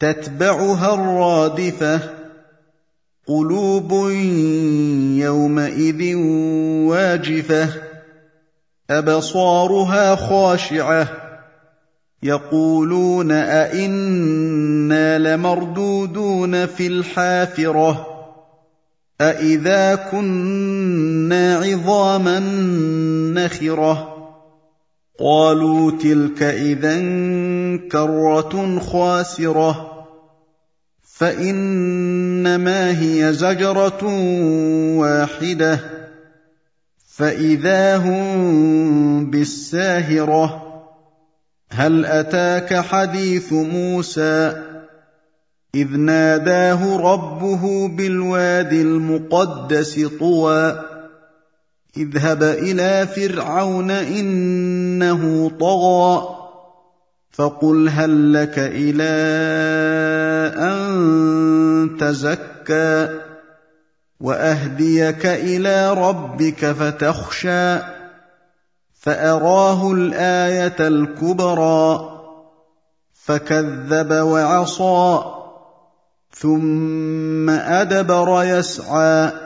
تتبعها الرادفة قلوب يومئذ واجفة أبصارها خاشعة يقولون أئنا لمردودون في الحافرة أإذا كنا عظاما نخرة. قالوا تلك إذا كرة خاسرة فإنما هي زجرة واحدة فإذا هم بالساهرة. هل أتاك حديث موسى؟ إذ ناداه ربه بالواد المقدس طوى. اذهب إلى فرعون إنه طغى فقل هل لك إلى أن تزكى وأهديك إلى ربك فتخشى فأراه الآية الكبرى فكذب وعصى ثم أدبر يسعى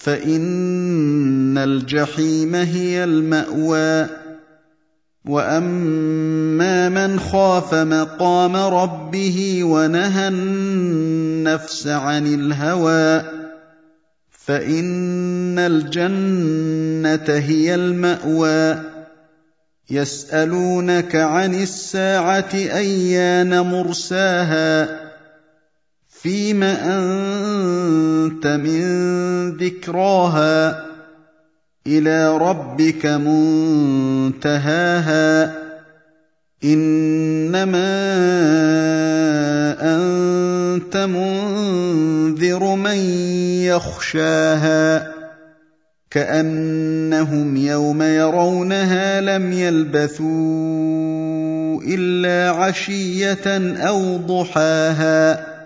فإن الجحيم هي المأوى. وأما من خاف مقام ربه ونهى النفس عن الهوى فإن الجنة هي المأوى. يسألونك عن الساعة أيان مرساها؟ فيم أنت من ذكراها إلى ربك منتهاها إنما أنت منذر من يخشاها كأنهم يوم يرونها لم يلبثوا إلا عشية أو ضحاها